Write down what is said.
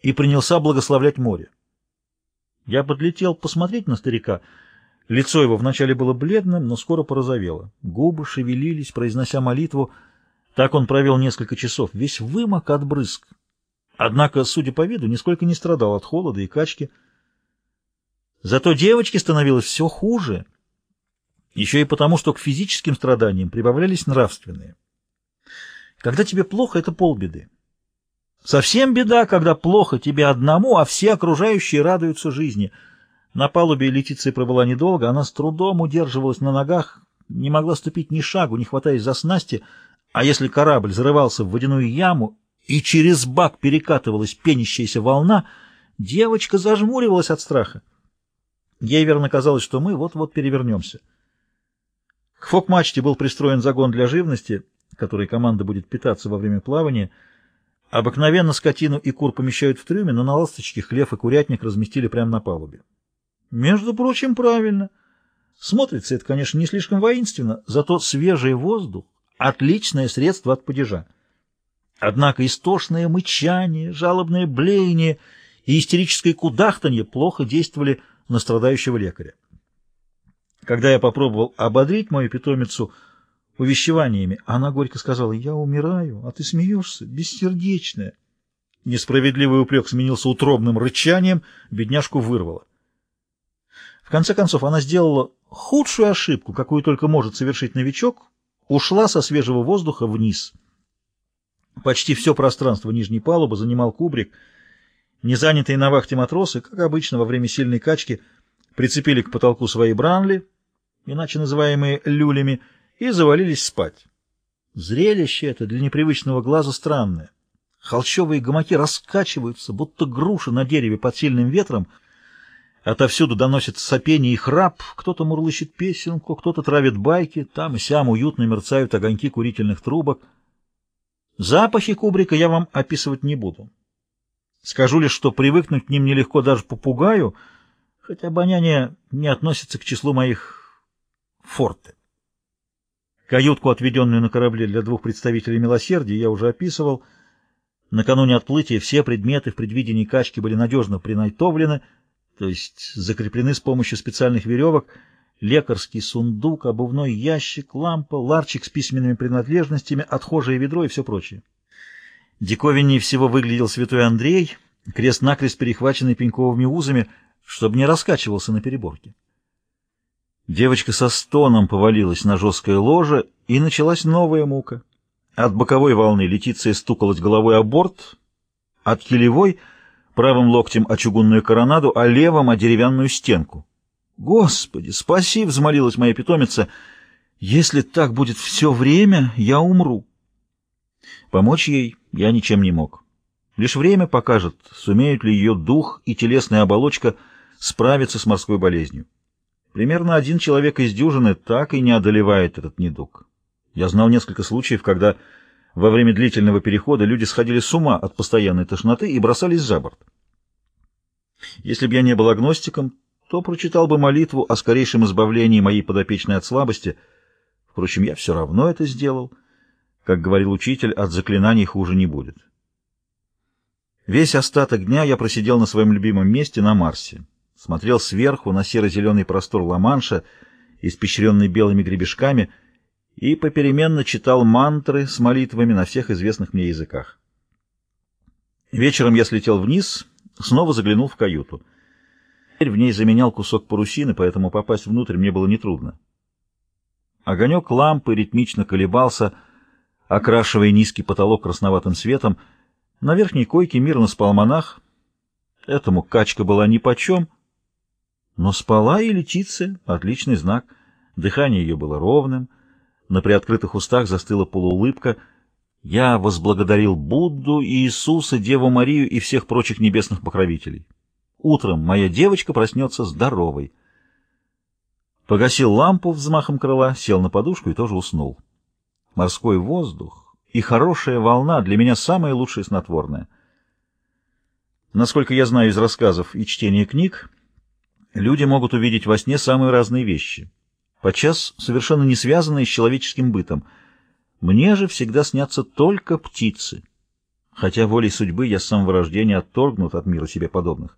и принялся благословлять море. Я подлетел посмотреть на старика. Лицо его вначале было бледным, но скоро порозовело. Губы шевелились, произнося молитву. Так он провел несколько часов, весь вымок от брызг. Однако, судя по виду, нисколько не страдал от холода и качки. Зато девочке становилось все хуже, еще и потому, что к физическим страданиям прибавлялись нравственные. Когда тебе плохо, это полбеды. Совсем беда, когда плохо тебе одному, а все окружающие радуются жизни. На палубе Летиция пробыла недолго, она с трудом удерживалась на ногах, не могла ступить ни шагу, не хватаясь за снасти, а если корабль зарывался в водяную яму и через бак перекатывалась пенящаяся волна, девочка зажмуривалась от страха. Ей верно казалось, что мы вот-вот перевернемся. К фок-мачте был пристроен загон для живности, который команда будет питаться во время плавания — Обыкновенно скотину и кур помещают в трюме, но на ласточке хлев и курятник разместили прямо на палубе. Между прочим, правильно. Смотрится это, конечно, не слишком воинственно, зато свежий воздух — отличное средство от падежа. Однако истошное мычание, жалобное блеяние и истерическое кудахтанье плохо действовали на страдающего лекаря. Когда я попробовал ободрить мою питомицу — увещеваниями. Она горько сказала, «Я умираю, а ты смеешься, бессердечная». Несправедливый упрек сменился утробным рычанием, бедняжку вырвало. В конце концов, она сделала худшую ошибку, какую только может совершить новичок, ушла со свежего воздуха вниз. Почти все пространство нижней палубы занимал кубрик. Незанятые на вахте матросы, как обычно во время сильной качки, прицепили к потолку свои бранли, иначе называемые люлями, и завалились спать. Зрелище это для непривычного глаза странное. Холщовые гамаки раскачиваются, будто груши на дереве под сильным ветром. Отовсюду доносится сопение и храп, кто-то мурлычет песенку, кто-то травит байки, там и сям уютно мерцают огоньки курительных трубок. Запахи кубрика я вам описывать не буду. Скажу лишь, что привыкнуть к ним нелегко даже попугаю, хотя обоняние не относится к числу моих форте. Каютку, отведенную на корабле для двух представителей милосердия, я уже описывал. Накануне отплытия все предметы в предвидении качки были надежно принайтовлены, то есть закреплены с помощью специальных веревок, лекарский сундук, обувной ящик, лампа, ларчик с письменными принадлежностями, отхожее ведро и все прочее. Диковиннее всего выглядел святой Андрей, крест-накрест перехваченный пеньковыми узами, чтобы не раскачивался на переборке. Девочка со стоном повалилась на жесткое ложе, и началась новая мука. От боковой волны Летиция стукалась головой о борт, от килевой — правым локтем о чугунную коронаду, а левым — о деревянную стенку. «Господи, спаси!» — взмолилась моя питомица. «Если так будет все время, я умру». Помочь ей я ничем не мог. Лишь время покажет, сумеют ли ее дух и телесная оболочка справиться с морской болезнью. Примерно один человек из дюжины так и не одолевает этот недуг. Я знал несколько случаев, когда во время длительного перехода люди сходили с ума от постоянной тошноты и бросались за борт. Если бы я не был агностиком, то прочитал бы молитву о скорейшем избавлении моей подопечной от слабости. Впрочем, я все равно это сделал. Как говорил учитель, от заклинаний хуже не будет. Весь остаток дня я просидел на своем любимом месте на Марсе смотрел сверху на серо-зеленый простор Ла-Манша, испещренный белыми гребешками, и попеременно читал мантры с молитвами на всех известных мне языках. Вечером я слетел вниз, снова заглянул в каюту. Теперь в ней заменял кусок парусины, поэтому попасть внутрь мне было нетрудно. Огонек лампы ритмично колебался, окрашивая низкий потолок красноватым светом. На верхней койке мирно спал монах. Этому качка была нипочем, но спала и Летиция, отличный знак. Дыхание ее было ровным, на приоткрытых устах застыла полуулыбка. Я возблагодарил Будду, Иисуса, Деву Марию и всех прочих небесных покровителей. Утром моя девочка проснется здоровой. Погасил лампу взмахом крыла, сел на подушку и тоже уснул. Морской воздух и хорошая волна для меня самое лучшее снотворное. Насколько я знаю из рассказов и чтения книг, Люди могут увидеть во сне самые разные вещи, подчас совершенно не связанные с человеческим бытом. Мне же всегда снятся только птицы. хотя волей судьбы я с самого рождения отторгнут от мира себе подобных.